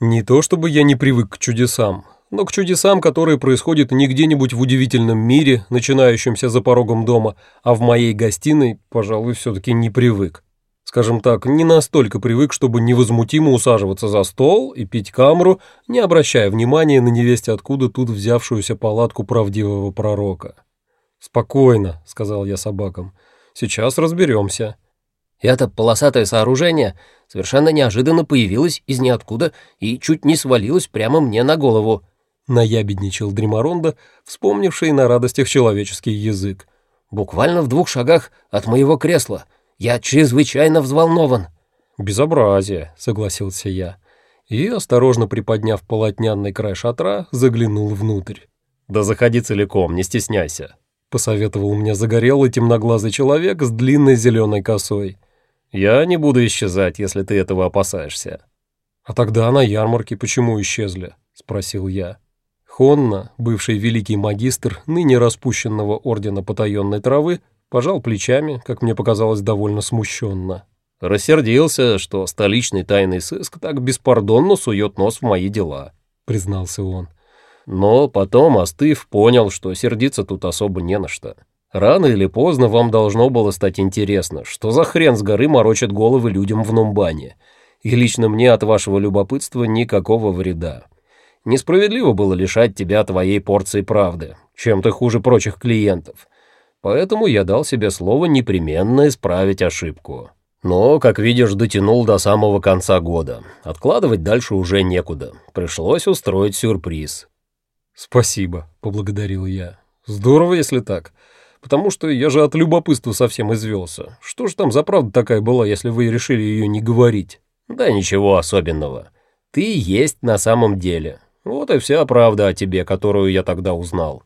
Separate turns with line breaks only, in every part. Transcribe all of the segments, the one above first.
Не то чтобы я не привык к чудесам, но к чудесам, которые происходят не где-нибудь в удивительном мире, начинающемся за порогом дома, а в моей гостиной, пожалуй, все-таки не привык. Скажем так, не настолько привык, чтобы невозмутимо усаживаться за стол и пить камру, не обращая внимания на невесте откуда тут взявшуюся палатку правдивого пророка. «Спокойно», — сказал я собакам, — «сейчас разберемся».
Это полосатое сооружение совершенно неожиданно появилось из ниоткуда и чуть не свалилось прямо мне на голову.
Наябедничал Дримаронда, вспомнивший на радостях человеческий язык.
Буквально в двух шагах от моего кресла. Я чрезвычайно взволнован.
«Безобразие», — согласился я. И, осторожно приподняв полотняный край шатра, заглянул внутрь. «Да заходи целиком, не стесняйся», — посоветовал мне загорелый темноглазый человек с длинной зеленой косой. Я не буду исчезать, если ты этого опасаешься». «А тогда на ярмарке почему исчезли?» — спросил я. Хонна, бывший великий магистр ныне распущенного ордена потаенной травы, пожал плечами, как мне показалось, довольно смущенно. «Рассердился, что столичный тайный сыск так беспардонно сует нос в мои дела», — признался он. Но потом, остыв, понял, что сердиться тут особо не на что. Рано или поздно вам должно было стать интересно, что за хрен с горы морочат головы людям в Нумбане. И лично мне от вашего любопытства никакого вреда. Несправедливо было лишать тебя твоей порции правды, чем ты хуже прочих клиентов. Поэтому я дал себе слово непременно исправить ошибку. Но, как видишь, дотянул до самого конца года. Откладывать дальше уже некуда. Пришлось устроить сюрприз. «Спасибо», — поблагодарил я. «Здорово, если так потому что я же от любопытства совсем извелся. Что же там за правда такая была, если вы решили ее не говорить? Да ничего особенного. Ты есть на самом деле. Вот и вся правда о тебе, которую я тогда узнал.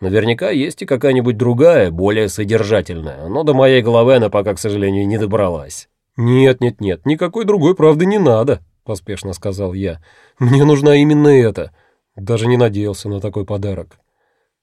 Наверняка есть и какая-нибудь другая, более содержательная, но до моей головы она пока, к сожалению, не добралась. «Нет, нет, нет, никакой другой правды не надо», — поспешно сказал я. «Мне нужна именно эта». Даже не надеялся на такой подарок.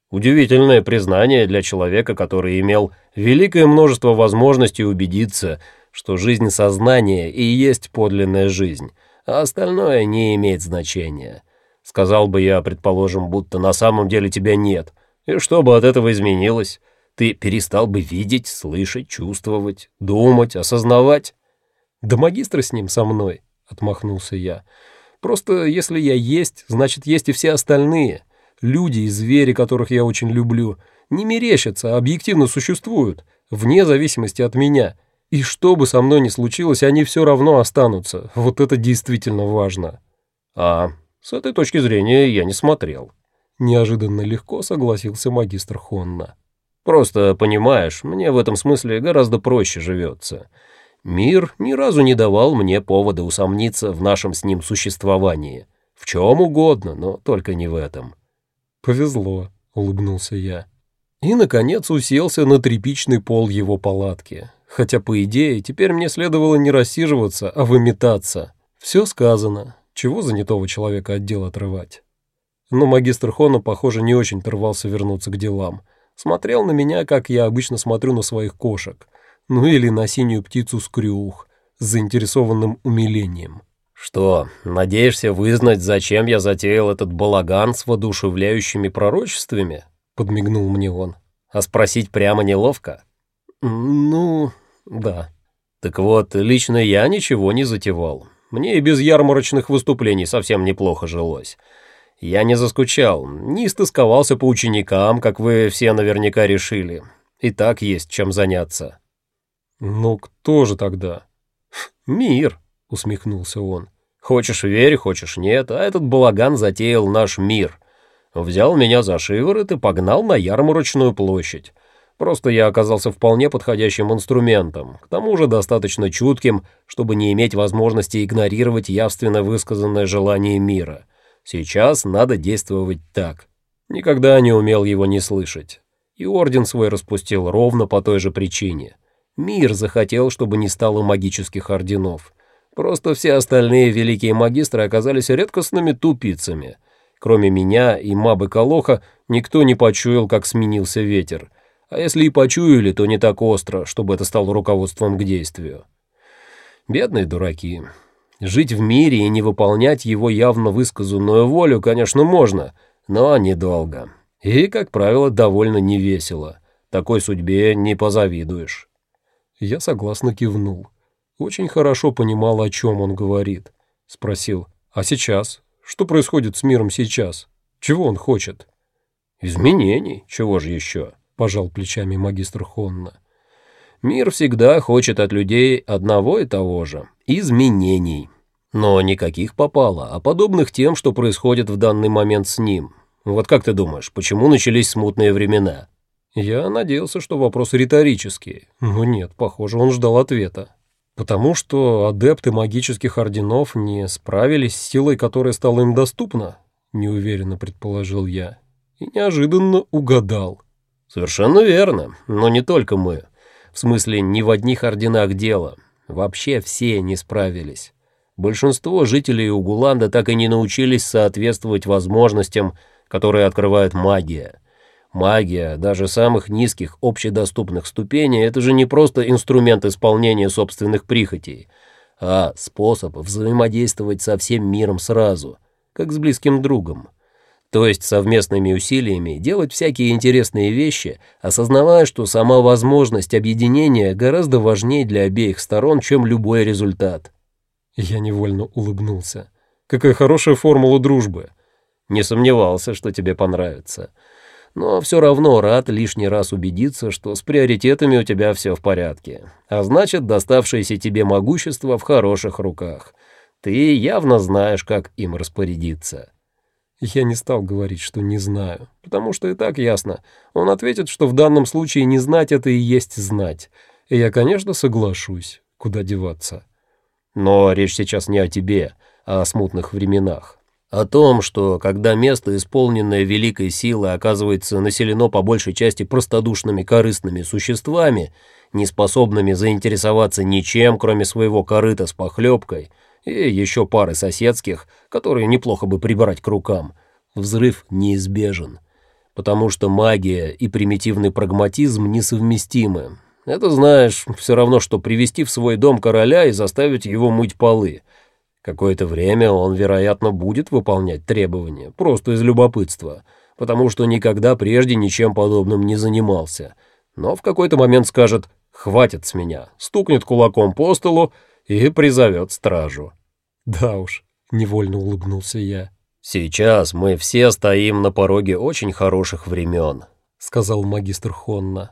Удивительное признание для человека, который имел великое множество возможностей убедиться, что жизнь сознания и есть подлинная жизнь, а остальное не имеет значения. Сказал бы я, предположим, будто на самом деле тебя нет, и что бы от этого изменилось? Ты перестал бы видеть, слышать, чувствовать, думать, осознавать? Да магистра с ним со мной, отмахнулся я. Просто если я есть, значит есть и все остальные. Люди и звери, которых я очень люблю, не мерещатся, а объективно существуют, вне зависимости от меня. И что бы со мной ни случилось, они все равно останутся. Вот это действительно важно. А, с этой точки зрения я не смотрел. Неожиданно легко согласился магистр Хонна. Просто, понимаешь, мне в этом смысле гораздо проще живется. Мир ни разу не давал мне повода усомниться в нашем с ним существовании. В чем угодно, но только не в этом. «Повезло», — улыбнулся я. И, наконец, уселся на тряпичный пол его палатки. Хотя, по идее, теперь мне следовало не рассиживаться, а выметаться. Все сказано. Чего занятого человека от дел отрывать? Но магистр Хона, похоже, не очень торвался вернуться к делам. Смотрел на меня, как я обычно смотрю на своих кошек. Ну или на синюю птицу с крюх, с заинтересованным умилением. «Что, надеешься вызнать, зачем я затеял этот балаган с воодушевляющими пророчествами?» — подмигнул мне он. «А спросить прямо неловко?» «Ну, да». «Так вот, лично я ничего не затевал. Мне и без ярмарочных выступлений совсем неплохо жилось. Я не заскучал, не истосковался по ученикам, как вы все наверняка решили. И так есть чем заняться». «Ну кто же тогда?» «Мир», — усмехнулся он. «Хочешь верь, хочешь нет, а этот балаган затеял наш мир. Взял меня за шиворот и погнал на ярмарочную площадь. Просто я оказался вполне подходящим инструментом, к тому же достаточно чутким, чтобы не иметь возможности игнорировать явственно высказанное желание мира. Сейчас надо действовать так. Никогда не умел его не слышать. И орден свой распустил ровно по той же причине. Мир захотел, чтобы не стало магических орденов. Просто все остальные великие магистры оказались редкостными тупицами. Кроме меня и Мабы Колоха, никто не почуял, как сменился ветер. А если и почуяли, то не так остро, чтобы это стало руководством к действию. Бедные дураки.
Жить в мире и не выполнять его явно высказанную волю, конечно, можно, но недолго. И, как правило, довольно невесело. Такой судьбе не позавидуешь.
Я согласно кивнул. Очень хорошо понимал, о чем он говорит. Спросил, а сейчас? Что происходит с миром сейчас? Чего он хочет?
Изменений, чего же еще? Пожал плечами магистр Хонна. Мир всегда хочет от людей одного и того же – изменений. Но никаких попало, а подобных тем, что происходит в данный момент с ним. Вот как ты думаешь, почему начались смутные времена?
Я надеялся, что вопрос риторический, но нет, похоже, он ждал ответа. Потому что адепты магических орденов не справились с силой, которая стала им доступна, неуверенно предположил я. И неожиданно угадал.
Совершенно верно, но не только мы. В смысле, не в одних орденах дело. Вообще все не справились. Большинство жителей Угуланда так и не научились соответствовать возможностям, которые открывает магия. Магия, даже самых низких общедоступных ступеней, это же не просто инструмент исполнения собственных прихотей, а способ взаимодействовать со всем миром сразу, как с близким другом то есть совместными усилиями делать всякие интересные вещи, осознавая, что сама возможность объединения гораздо важнее для обеих сторон, чем любой результат.
Я невольно улыбнулся. Какая хорошая формула дружбы.
Не сомневался, что тебе понравится. Но все равно рад лишний раз убедиться, что с приоритетами у тебя все в порядке. А значит, доставшееся тебе могущество в хороших руках. Ты явно знаешь, как им распорядиться.
Я не стал говорить, что не знаю, потому что и так ясно. Он ответит, что в данном случае не знать это и есть знать. И я, конечно, соглашусь. Куда деваться?
Но речь сейчас не о тебе, а о смутных временах. О том, что когда место, исполненное великой силой, оказывается населено по большей части простодушными корыстными существами, не способными заинтересоваться ничем, кроме своего корыта с похлебкой — и еще пары соседских, которые неплохо бы прибрать к рукам, взрыв неизбежен, потому что магия и примитивный прагматизм несовместимы. Это, знаешь, все равно, что привести в свой дом короля и заставить его мыть полы. Какое-то время он, вероятно, будет выполнять требования, просто из любопытства, потому что никогда прежде ничем подобным не занимался. Но в какой-то момент скажет «хватит с меня», стукнет кулаком по столу и призовет стражу.
Да уж, невольно улыбнулся я.
Сейчас мы все стоим на пороге очень хороших времен, сказал магистр Хонна.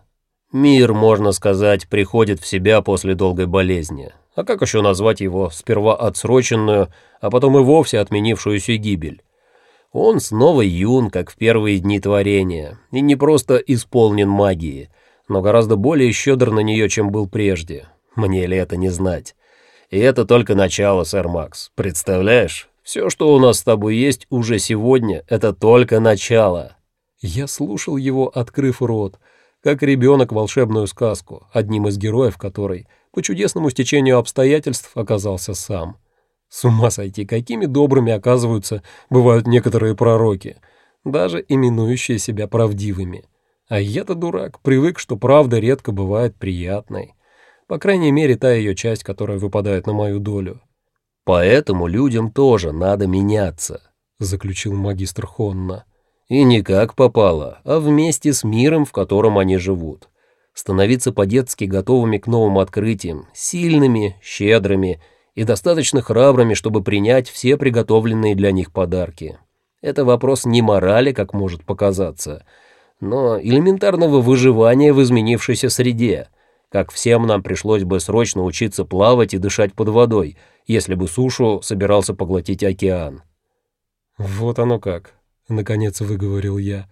Мир, можно сказать, приходит в себя после долгой болезни. А как еще назвать его сперва отсроченную, а потом и вовсе отменившуюся гибель? Он снова юн, как в первые дни творения, и не просто исполнен магии, но гораздо более щедр на нее, чем был прежде. Мне ли это не знать? И это только начало, сэр Макс. Представляешь? Все, что у нас с тобой есть уже сегодня, это только начало».
Я слушал его, открыв рот, как ребенок волшебную сказку, одним из героев которой, по чудесному стечению обстоятельств, оказался сам. С ума сойти, какими добрыми, оказываются, бывают некоторые пророки, даже именующие себя правдивыми. А я-то дурак, привык, что правда редко бывает приятной. По крайней мере, та ее часть, которая выпадает на мою долю.
«Поэтому людям тоже надо меняться», — заключил магистр Хонна. «И не как попало, а вместе с миром, в котором они живут. Становиться по-детски готовыми к новым открытиям, сильными, щедрыми и достаточно храбрыми, чтобы принять все приготовленные для них подарки. Это вопрос не морали, как может показаться, но элементарного выживания в изменившейся среде» как всем нам пришлось бы срочно учиться плавать и дышать под водой, если бы сушу собирался поглотить океан.
«Вот оно как», — наконец выговорил я.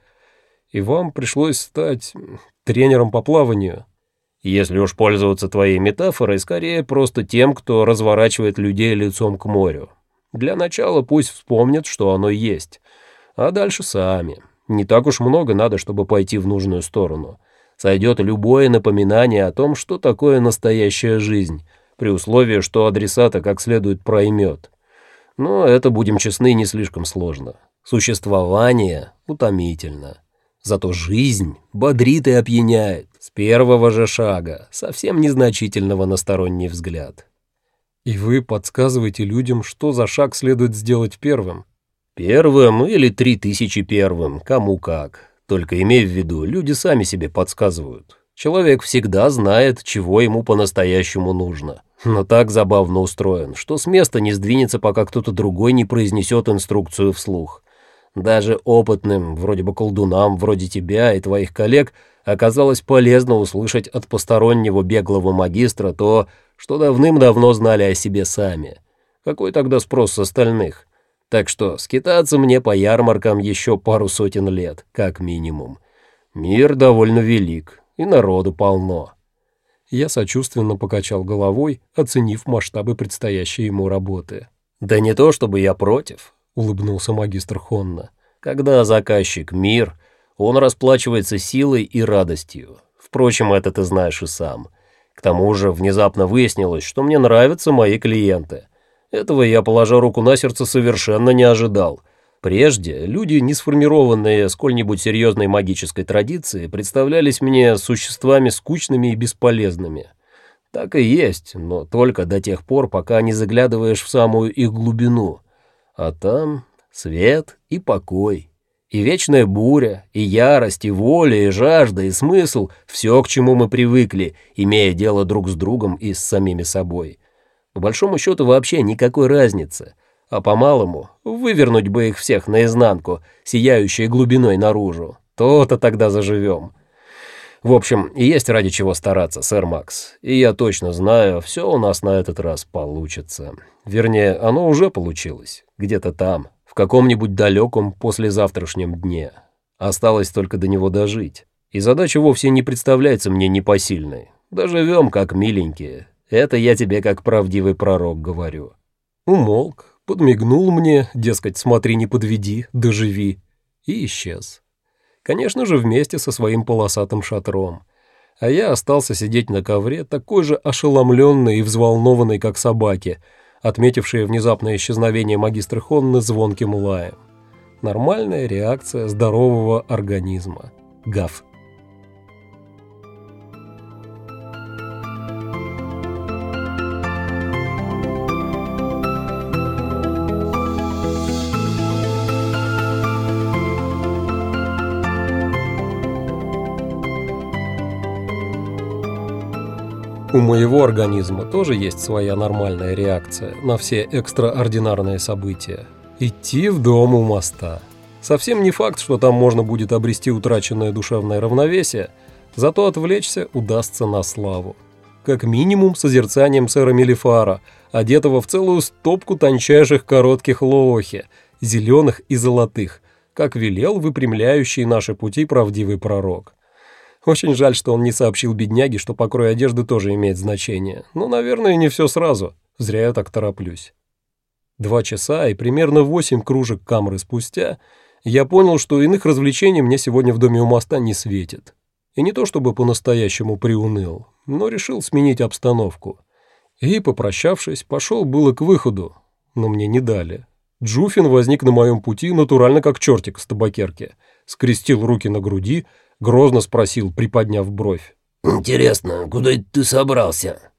«И вам пришлось стать тренером по плаванию».
«Если уж пользоваться твоей метафорой, скорее просто тем, кто разворачивает людей лицом к морю. Для начала пусть вспомнят, что оно есть, а дальше сами. Не так уж много надо, чтобы пойти в нужную сторону» сойдет любое напоминание о том, что такое настоящая жизнь, при условии, что адресата как следует проймет. Но это, будем честны, не слишком сложно. Существование утомительно. Зато жизнь бодрит и опьяняет с первого же шага, совсем незначительного на сторонний взгляд.
И вы подсказываете людям, что за шаг следует сделать первым?
Первым или три тысячи первым, кому как. Только имей в виду, люди сами себе подсказывают. Человек всегда знает, чего ему по-настоящему нужно. Но так забавно устроен, что с места не сдвинется, пока кто-то другой не произнесет инструкцию вслух. Даже опытным, вроде бы колдунам, вроде тебя и твоих коллег, оказалось полезно услышать от постороннего беглого магистра то, что давным-давно знали о себе сами. Какой тогда спрос с остальных? Так что скитаться мне по ярмаркам еще пару сотен лет, как минимум. Мир довольно велик, и народу полно.
Я сочувственно покачал головой, оценив масштабы предстоящей ему работы.
«Да не то, чтобы я против», —
улыбнулся магистр Хонна.
«Когда заказчик — мир, он расплачивается силой и радостью. Впрочем, это ты знаешь и сам. К тому же внезапно выяснилось, что мне нравятся мои клиенты. Этого я, положа руку на сердце, совершенно не ожидал». Прежде люди, не сформированные сколь-нибудь серьезной магической традицией, представлялись мне существами скучными и бесполезными. Так и есть, но только до тех пор, пока не заглядываешь в самую их глубину. А там свет и покой, и вечная буря, и ярость, и воля, и жажда, и смысл — все, к чему мы привыкли, имея дело друг с другом и с самими собой. По большому счету вообще никакой разницы — а по-малому вывернуть бы их всех наизнанку, сияющей глубиной наружу. То-то тогда заживем. В общем, есть ради чего стараться, сэр Макс. И я точно знаю, все у нас на этот раз получится. Вернее, оно уже получилось. Где-то там, в каком-нибудь далеком послезавтрашнем дне. Осталось только до него дожить. И задача вовсе не представляется мне непосильной. Доживем как миленькие. Это я тебе как правдивый пророк говорю.
Умолк, подмигнул мне, дескать, смотри, не подведи, доживи, и исчез. Конечно же, вместе со своим полосатым шатром. А я остался сидеть на ковре, такой же ошеломленный и взволнованный, как собаки, отметившие внезапное исчезновение магистра Хонны звонким лаем. Нормальная реакция здорового организма. Гав. У моего организма тоже есть своя нормальная реакция на все экстраординарные события. Идти в дом у моста. Совсем не факт, что там можно будет обрести утраченное душевное равновесие, зато отвлечься удастся на славу. Как минимум созерцанием сэра Мелифара, одетого в целую стопку тончайших коротких лоохи, зеленых и золотых, как велел выпрямляющий наши пути правдивый пророк. Очень жаль, что он не сообщил бедняге, что покрой одежды тоже имеет значение. Но, наверное, не все сразу. Зря я так тороплюсь. Два часа и примерно восемь кружек камры спустя я понял, что иных развлечений мне сегодня в доме у моста не светит. И не то чтобы по-настоящему приуныл, но решил сменить обстановку. И, попрощавшись, пошел было к выходу, но мне не дали. Джуфин возник на моем пути натурально как чертик с табакерки, скрестил руки на груди, Грозно спросил, приподняв бровь.
«Интересно, куда ты собрался?»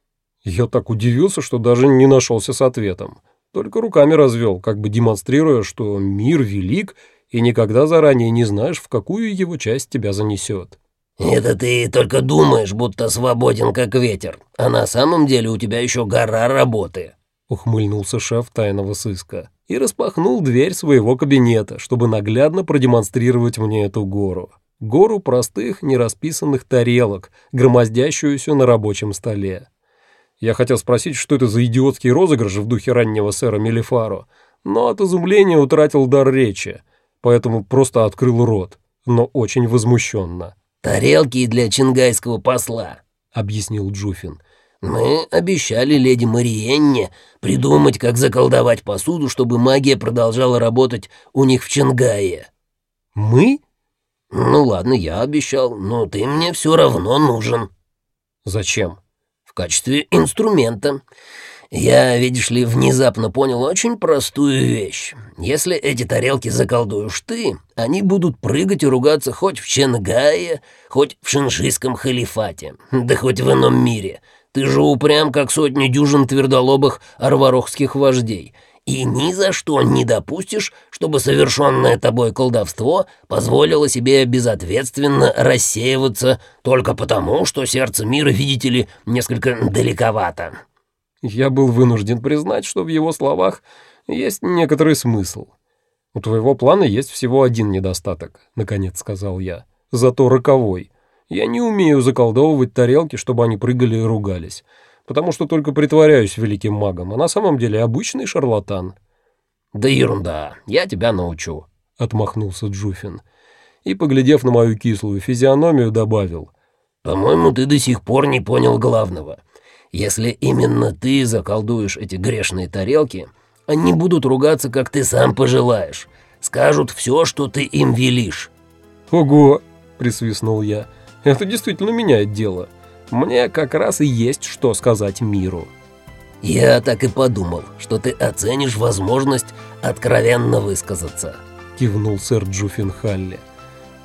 Я так удивился, что даже не нашелся с ответом. Только руками развел, как бы демонстрируя, что мир велик, и никогда заранее не знаешь, в какую его часть тебя занесет.
«Это ты только думаешь, будто свободен, как ветер, а на самом деле у тебя еще гора работы», —
ухмыльнулся шеф тайного сыска и распахнул дверь своего кабинета, чтобы наглядно продемонстрировать мне эту гору гору простых, нерасписанных тарелок, громоздящуюся на рабочем столе. Я хотел спросить, что это за идиотский розыгрыш в духе раннего сэра Мелифаро, но от изумления утратил дар речи, поэтому просто открыл рот, но очень возмущенно.
«Тарелки для чингайского посла», — объяснил Джуфин. «Мы обещали леди Мариенне придумать, как заколдовать посуду, чтобы магия продолжала работать у них в Чингае».
«Мы?»
«Ну ладно, я обещал, но ты мне все равно нужен».
«Зачем?»
«В качестве инструмента. Я, видишь ли, внезапно понял очень простую вещь. Если эти тарелки заколдуешь ты, они будут прыгать и ругаться хоть в Ченгае, хоть в шиншийском халифате, да хоть в ином мире. Ты же упрям, как сотни дюжин твердолобых арварохских вождей, и ни за что не допустишь, чтобы совершенное тобой колдовство позволило себе безответственно рассеиваться только потому, что сердце мира, видите ли, несколько далековато».
Я был вынужден признать, что в его словах есть некоторый смысл. «У твоего плана есть всего один недостаток», — наконец сказал я. «Зато роковой. Я не умею заколдовывать тарелки, чтобы они прыгали и ругались, потому что только притворяюсь великим магом, а на самом деле обычный шарлатан».
«Да ерунда, я тебя научу», —
отмахнулся Джуфин. И, поглядев на мою кислую физиономию, добавил.
«По-моему, ты до сих пор не понял главного. Если именно ты заколдуешь эти грешные тарелки, они будут ругаться, как ты сам пожелаешь. Скажут все, что ты им велишь».
«Ого!» — присвистнул я. «Это действительно меняет дело. Мне как раз и есть что сказать миру».
«Я так и подумал, что ты оценишь возможность откровенно высказаться», — кивнул сэр Джуффин Халли.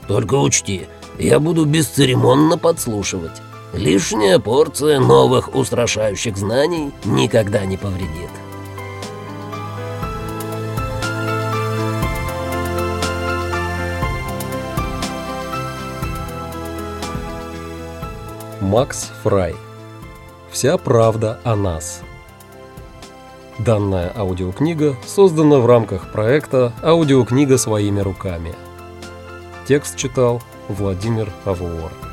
«Только учти, я буду бесцеремонно подслушивать. Лишняя порция новых устрашающих знаний никогда не повредит.
Макс Фрай. Вся правда о нас. Данная аудиокнига создана в рамках проекта «Аудиокнига своими руками». Текст читал Владимир Авуор.